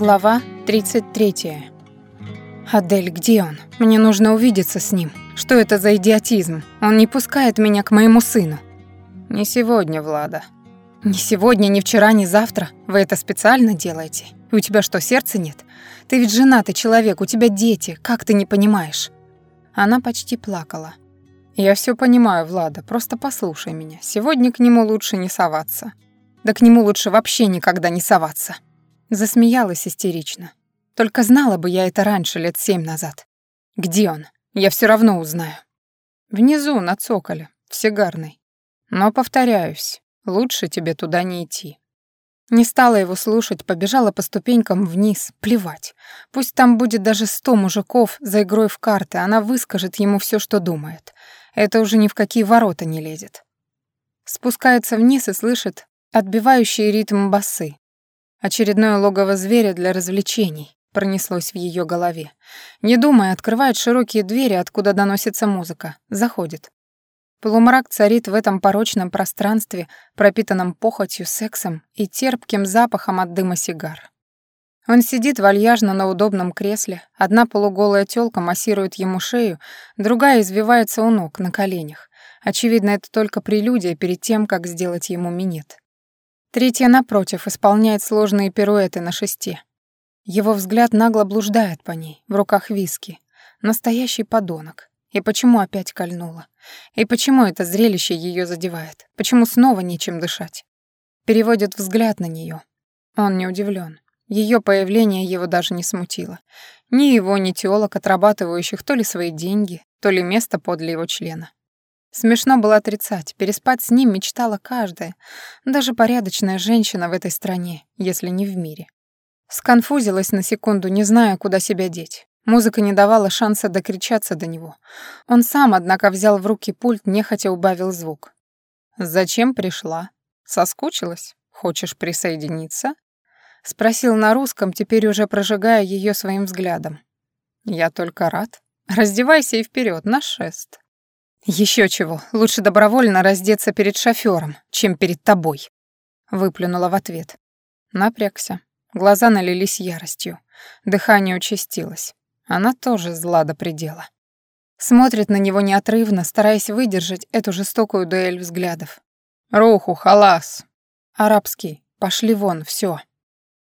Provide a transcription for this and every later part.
Глава 33. «Адель, где он? Мне нужно увидеться с ним. Что это за идиотизм? Он не пускает меня к моему сыну». «Не сегодня, Влада». «Не сегодня, ни вчера, ни завтра. Вы это специально делаете? И у тебя что, сердца нет? Ты ведь женатый человек, у тебя дети. Как ты не понимаешь?» Она почти плакала. «Я все понимаю, Влада, просто послушай меня. Сегодня к нему лучше не соваться». «Да к нему лучше вообще никогда не соваться». Засмеялась истерично. Только знала бы я это раньше, лет семь назад. Где он? Я все равно узнаю. Внизу, на цоколе, в сигарной. Но, повторяюсь, лучше тебе туда не идти. Не стала его слушать, побежала по ступенькам вниз, плевать. Пусть там будет даже сто мужиков за игрой в карты, она выскажет ему все, что думает. Это уже ни в какие ворота не лезет. Спускается вниз и слышит отбивающие ритм басы. Очередное логово зверя для развлечений пронеслось в ее голове. Не думая, открывает широкие двери, откуда доносится музыка. Заходит. Полумрак царит в этом порочном пространстве, пропитанном похотью, сексом и терпким запахом от дыма сигар. Он сидит вальяжно на удобном кресле, одна полуголая тёлка массирует ему шею, другая извивается у ног, на коленях. Очевидно, это только прелюдия перед тем, как сделать ему минет. Третья, напротив, исполняет сложные пируэты на шесте. Его взгляд нагло блуждает по ней, в руках виски. Настоящий подонок. И почему опять кольнула? И почему это зрелище ее задевает? Почему снова нечем дышать? Переводит взгляд на нее. Он не удивлен. Ее появление его даже не смутило. Ни его, ни теолог, отрабатывающих то ли свои деньги, то ли место подле его члена. Смешно было отрицать, переспать с ним мечтала каждая, даже порядочная женщина в этой стране, если не в мире. Сконфузилась на секунду, не зная, куда себя деть. Музыка не давала шанса докричаться до него. Он сам, однако, взял в руки пульт, нехотя убавил звук. «Зачем пришла? Соскучилась? Хочешь присоединиться?» Спросил на русском, теперь уже прожигая ее своим взглядом. «Я только рад. Раздевайся и вперед на шест». Еще чего, лучше добровольно раздеться перед шофёром, чем перед тобой, выплюнула в ответ. Напрягся. Глаза налились яростью. Дыхание участилось. Она тоже зла до предела. Смотрит на него неотрывно, стараясь выдержать эту жестокую дуэль взглядов. «Руху, халас!» «Арабский, пошли вон, всё!»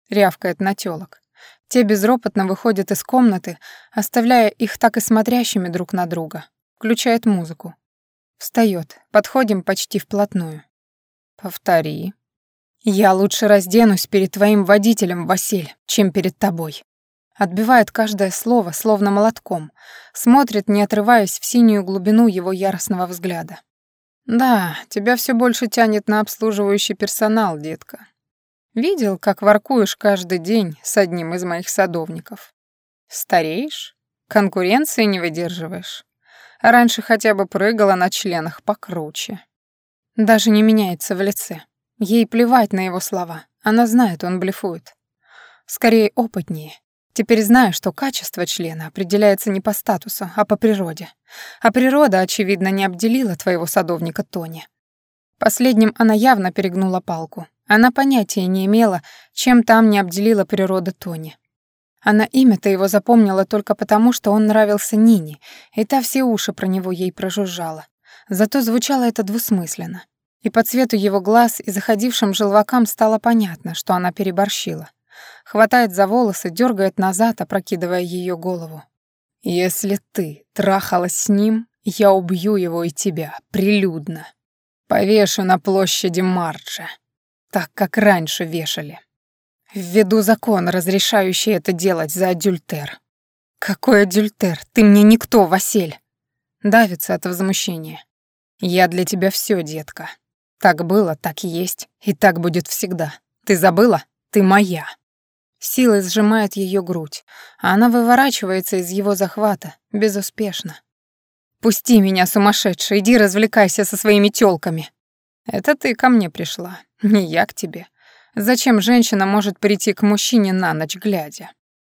Рявкает на тёлок. Те безропотно выходят из комнаты, оставляя их так и смотрящими друг на друга. Включает музыку. Встает. Подходим почти вплотную. Повтори. Я лучше разденусь перед твоим водителем, Василь, чем перед тобой. Отбивает каждое слово, словно молотком. Смотрит, не отрываясь в синюю глубину его яростного взгляда. Да, тебя все больше тянет на обслуживающий персонал, детка. Видел, как воркуешь каждый день с одним из моих садовников. Стареешь? Конкуренции не выдерживаешь? Раньше хотя бы прыгала на членах покруче. Даже не меняется в лице. Ей плевать на его слова. Она знает, он блефует. Скорее, опытнее. Теперь знаю, что качество члена определяется не по статусу, а по природе. А природа, очевидно, не обделила твоего садовника Тони. Последним она явно перегнула палку. Она понятия не имела, чем там не обделила природа Тони. Она имя-то его запомнила только потому, что он нравился Нине, и та все уши про него ей прожужжала. Зато звучало это двусмысленно. И по цвету его глаз и заходившим желвакам стало понятно, что она переборщила. Хватает за волосы, дергает назад, опрокидывая ее голову. «Если ты трахалась с ним, я убью его и тебя, прилюдно. Повешу на площади Марджа, так как раньше вешали. Введу закон, разрешающий это делать за адюльтер. Какой адюльтер? Ты мне никто, Василь. Давится от возмущения. Я для тебя все, детка. Так было, так и есть, и так будет всегда. Ты забыла? Ты моя. Силой сжимает ее грудь, а она выворачивается из его захвата, безуспешно. «Пусти меня, сумасшедший, иди развлекайся со своими тёлками». «Это ты ко мне пришла, не я к тебе. Зачем женщина может прийти к мужчине на ночь глядя?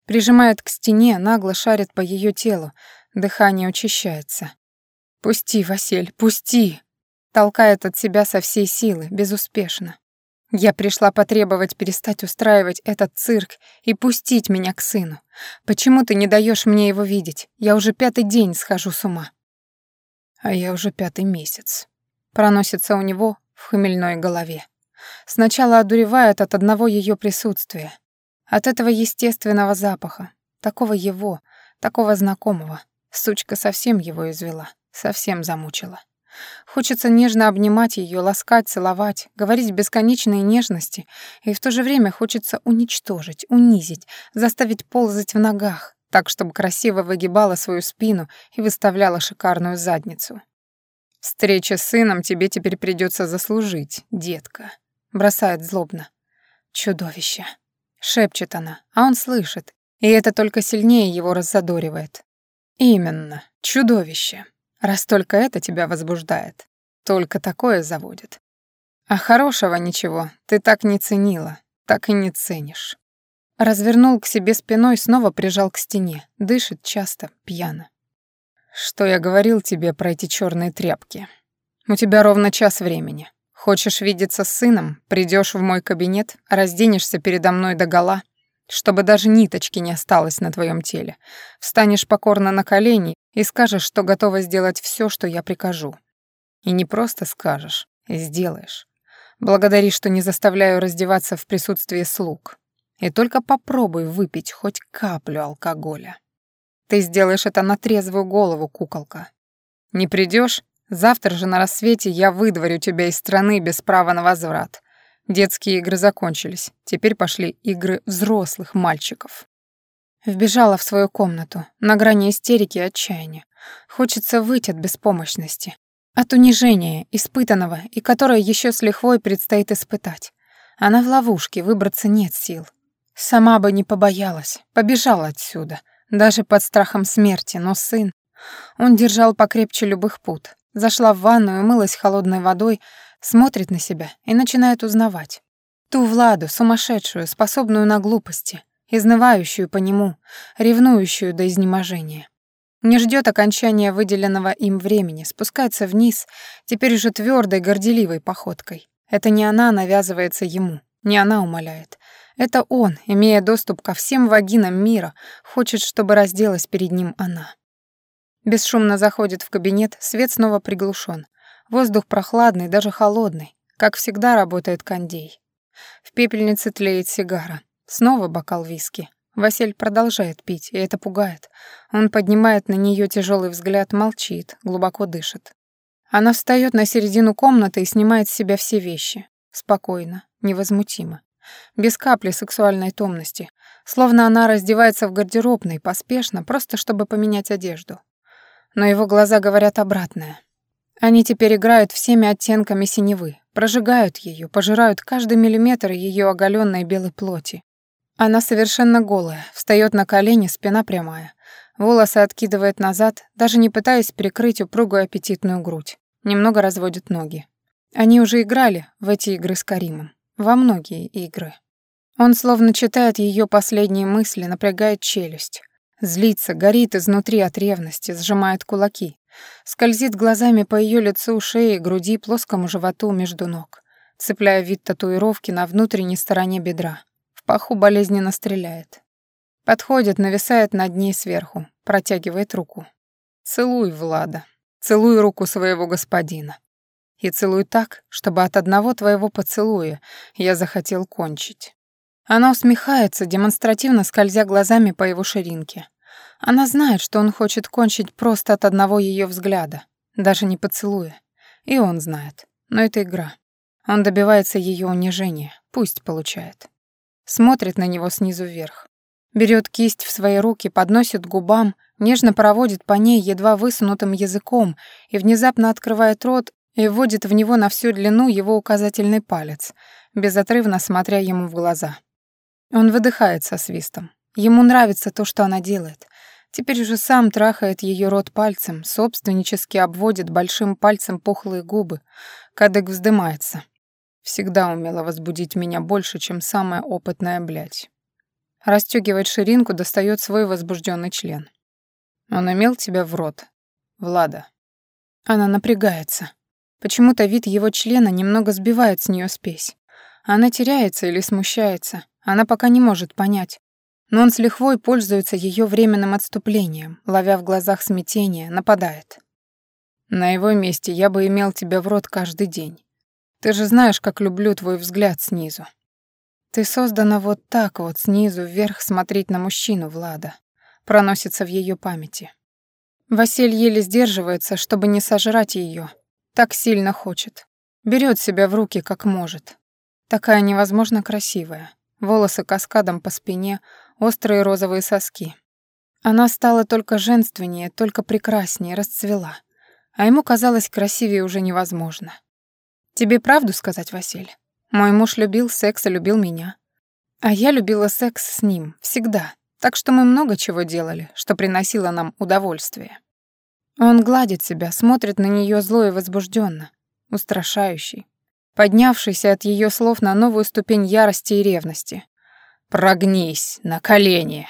Прижимает к стене, нагло шарит по ее телу, дыхание учащается. «Пусти, Василь, пусти!» Толкает от себя со всей силы, безуспешно. Я пришла потребовать перестать устраивать этот цирк и пустить меня к сыну. Почему ты не даешь мне его видеть? Я уже пятый день схожу с ума. А я уже пятый месяц. Проносится у него в хмельной голове. Сначала одуревает от одного ее присутствия, от этого естественного запаха, такого его, такого знакомого. Сучка совсем его извела, совсем замучила. Хочется нежно обнимать ее, ласкать, целовать, говорить бесконечные нежности, и в то же время хочется уничтожить, унизить, заставить ползать в ногах, так, чтобы красиво выгибала свою спину и выставляла шикарную задницу. «Встреча с сыном тебе теперь придется заслужить, детка», — бросает злобно. «Чудовище», — шепчет она, а он слышит, и это только сильнее его раззадоривает. «Именно, чудовище», раз только это тебя возбуждает. Только такое заводит. А хорошего ничего ты так не ценила, так и не ценишь. Развернул к себе спиной, снова прижал к стене, дышит часто, пьяно. Что я говорил тебе про эти черные тряпки? У тебя ровно час времени. Хочешь видеться с сыном, придешь в мой кабинет, разденешься передо мной догола, чтобы даже ниточки не осталось на твоем теле. Встанешь покорно на колени и скажешь, что готова сделать все, что я прикажу. И не просто скажешь, сделаешь. Благодари, что не заставляю раздеваться в присутствии слуг. И только попробуй выпить хоть каплю алкоголя. Ты сделаешь это на трезвую голову, куколка. Не придешь, завтра же на рассвете я выдворю тебя из страны без права на возврат. Детские игры закончились, теперь пошли игры взрослых мальчиков. Вбежала в свою комнату, на грани истерики и отчаяния. Хочется выйти от беспомощности, от унижения, испытанного, и которое еще с лихвой предстоит испытать. Она в ловушке, выбраться нет сил. Сама бы не побоялась, побежала отсюда, даже под страхом смерти, но сын... Он держал покрепче любых пут. Зашла в ванную, умылась холодной водой, смотрит на себя и начинает узнавать. Ту Владу, сумасшедшую, способную на глупости, изнывающую по нему, ревнующую до изнеможения. Не ждет окончания выделенного им времени, спускается вниз, теперь уже твердой, горделивой походкой. Это не она навязывается ему, не она умоляет. Это он, имея доступ ко всем вагинам мира, хочет, чтобы разделась перед ним она. Бесшумно заходит в кабинет, свет снова приглушен. Воздух прохладный, даже холодный. Как всегда работает кондей. В пепельнице тлеет сигара. Снова бокал виски. Василь продолжает пить, и это пугает. Он поднимает на нее тяжелый взгляд, молчит, глубоко дышит. Она встает на середину комнаты и снимает с себя все вещи. Спокойно, невозмутимо. Без капли сексуальной томности. Словно она раздевается в гардеробной, поспешно, просто чтобы поменять одежду. Но его глаза говорят обратное. Они теперь играют всеми оттенками синевы, прожигают ее, пожирают каждый миллиметр ее оголенной белой плоти. Она совершенно голая, встает на колени, спина прямая. Волосы откидывает назад, даже не пытаясь прикрыть упругую аппетитную грудь. Немного разводит ноги. Они уже играли в эти игры с Каримом. Во многие игры. Он словно читает ее последние мысли, напрягает челюсть. Злится, горит изнутри от ревности, сжимает кулаки. Скользит глазами по ее лицу, шее, груди, плоскому животу между ног, цепляя вид татуировки на внутренней стороне бедра паху болезненно стреляет. Подходит, нависает над ней сверху, протягивает руку. «Целуй, Влада, целуй руку своего господина. И целуй так, чтобы от одного твоего поцелуя я захотел кончить». Она усмехается, демонстративно скользя глазами по его ширинке. Она знает, что он хочет кончить просто от одного ее взгляда, даже не поцелуя. И он знает. Но это игра. Он добивается ее унижения, пусть получает смотрит на него снизу вверх. Берет кисть в свои руки, подносит к губам, нежно проводит по ней едва высунутым языком и внезапно открывает рот и вводит в него на всю длину его указательный палец, безотрывно смотря ему в глаза. Он выдыхает со свистом. Ему нравится то, что она делает. Теперь уже сам трахает ее рот пальцем, собственнически обводит большим пальцем пухлые губы. Кадык вздымается. Всегда умела возбудить меня больше, чем самая опытная блядь. Растёгивает ширинку, достает свой возбужденный член. Он имел тебя в рот. Влада. Она напрягается. Почему-то вид его члена немного сбивает с нее спесь. Она теряется или смущается, она пока не может понять. Но он с лихвой пользуется ее временным отступлением, ловя в глазах смятение, нападает. На его месте я бы имел тебя в рот каждый день. Ты же знаешь, как люблю твой взгляд снизу. Ты создана вот так вот, снизу вверх смотреть на мужчину, Влада. Проносится в ее памяти. Василь еле сдерживается, чтобы не сожрать ее. Так сильно хочет. Берет себя в руки, как может. Такая невозможно красивая. Волосы каскадом по спине, острые розовые соски. Она стала только женственнее, только прекраснее, расцвела. А ему казалось, красивее уже невозможно. Тебе правду сказать, Василь? Мой муж любил секс и любил меня. А я любила секс с ним, всегда. Так что мы много чего делали, что приносило нам удовольствие. Он гладит себя, смотрит на нее зло и возбужденно, устрашающий, поднявшийся от ее слов на новую ступень ярости и ревности. «Прогнись, на колени!»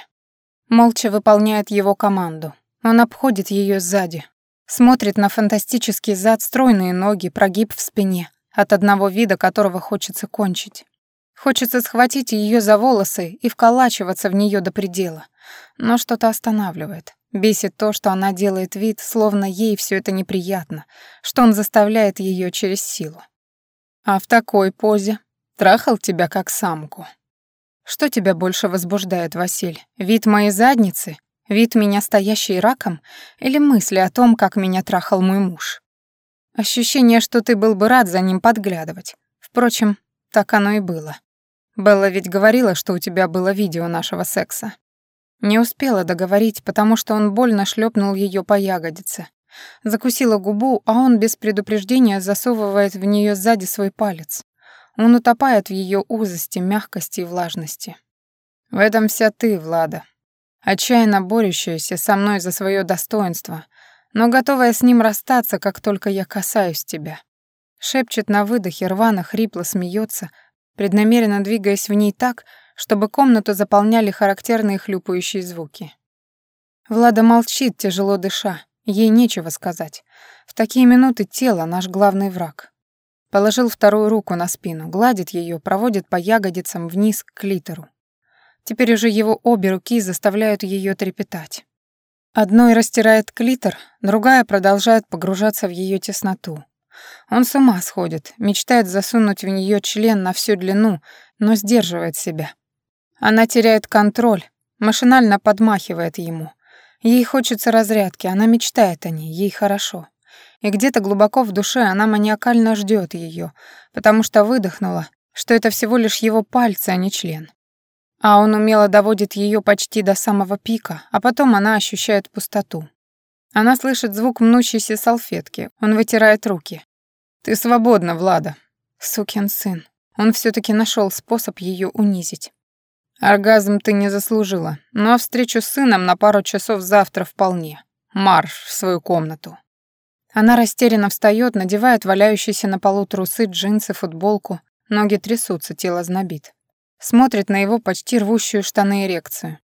Молча выполняет его команду. Он обходит ее сзади, смотрит на фантастический зад, стройные ноги, прогиб в спине, от одного вида которого хочется кончить. Хочется схватить ее за волосы и вколачиваться в нее до предела. Но что-то останавливает. Бесит то, что она делает вид, словно ей все это неприятно, что он заставляет ее через силу. А в такой позе трахал тебя как самку. Что тебя больше возбуждает, Василь? Вид моей задницы? Вид меня стоящей раком? Или мысли о том, как меня трахал мой муж? Ощущение, что ты был бы рад за ним подглядывать. Впрочем, так оно и было. Белла ведь говорила, что у тебя было видео нашего секса. Не успела договорить, потому что он больно шлепнул ее по ягодице. Закусила губу, а он без предупреждения засовывает в нее сзади свой палец. Он утопает в ее узости, мягкости и влажности. В этом вся ты, Влада. Отчаянно борющаяся со мной за свое достоинство, но готовая с ним расстаться, как только я касаюсь тебя. Шепчет на выдохе, рвано, хрипло смеется, преднамеренно двигаясь в ней так, чтобы комнату заполняли характерные хлюпающие звуки. Влада молчит, тяжело дыша, ей нечего сказать. В такие минуты тело — наш главный враг. Положил вторую руку на спину, гладит ее, проводит по ягодицам вниз к клитору. Теперь уже его обе руки заставляют ее трепетать. Одной растирает клитор, другая продолжает погружаться в ее тесноту. Он с ума сходит, мечтает засунуть в нее член на всю длину, но сдерживает себя. Она теряет контроль, машинально подмахивает ему. Ей хочется разрядки, она мечтает о ней, ей хорошо. И где-то глубоко в душе она маниакально ждет ее, потому что выдохнула, что это всего лишь его пальцы, а не член. А он умело доводит ее почти до самого пика, а потом она ощущает пустоту. Она слышит звук мнущейся салфетки, он вытирает руки. «Ты свободна, Влада». Сукин сын. Он все таки нашел способ ее унизить. «Оргазм ты не заслужила, но встречу с сыном на пару часов завтра вполне. Марш в свою комнату». Она растерянно встает, надевает валяющиеся на полу трусы, джинсы, футболку. Ноги трясутся, тело знобит. Смотрит на его почти рвущую штаны эрекцию.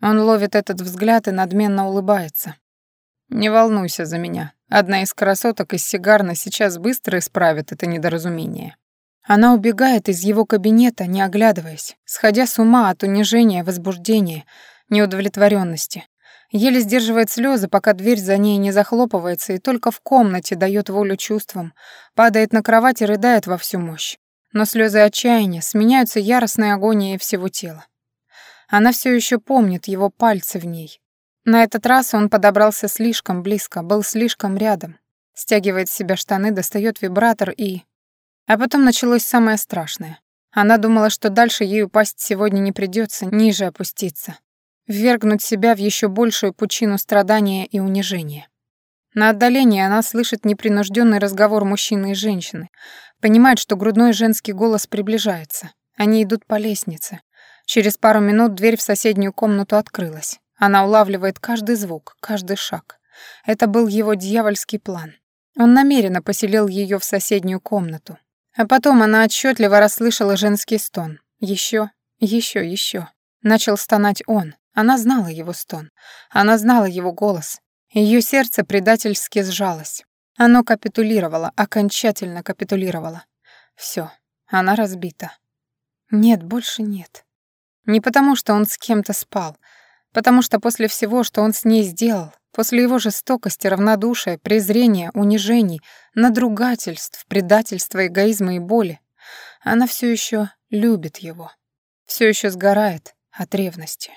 Он ловит этот взгляд и надменно улыбается. «Не волнуйся за меня. Одна из красоток из сигарной сейчас быстро исправит это недоразумение». Она убегает из его кабинета, не оглядываясь, сходя с ума от унижения, возбуждения, неудовлетворенности. Еле сдерживает слезы, пока дверь за ней не захлопывается, и только в комнате дает волю чувствам, падает на кровать и рыдает во всю мощь. Но слезы отчаяния сменяются яростной агонией всего тела. Она все еще помнит его пальцы в ней, на этот раз он подобрался слишком близко, был слишком рядом. Стягивает с себя штаны, достает вибратор и... А потом началось самое страшное. Она думала, что дальше ей упасть сегодня не придется, ниже опуститься. Ввергнуть себя в еще большую пучину страдания и унижения. На отдалении она слышит непринужденный разговор мужчины и женщины, понимает, что грудной женский голос приближается. Они идут по лестнице. Через пару минут дверь в соседнюю комнату открылась. Она улавливает каждый звук, каждый шаг. Это был его дьявольский план. Он намеренно поселил ее в соседнюю комнату. А потом она отчетливо расслышала женский стон. Еще, еще, еще. Начал стонать он. Она знала его стон. Она знала его голос. Ее сердце предательски сжалось. Оно капитулировало, окончательно капитулировало. Все, она разбита. Нет, больше нет. Не потому, что он с кем-то спал, потому что после всего, что он с ней сделал, после его жестокости, равнодушия, презрения, унижений, надругательств, предательства, эгоизма и боли, она все еще любит его, все еще сгорает от ревности.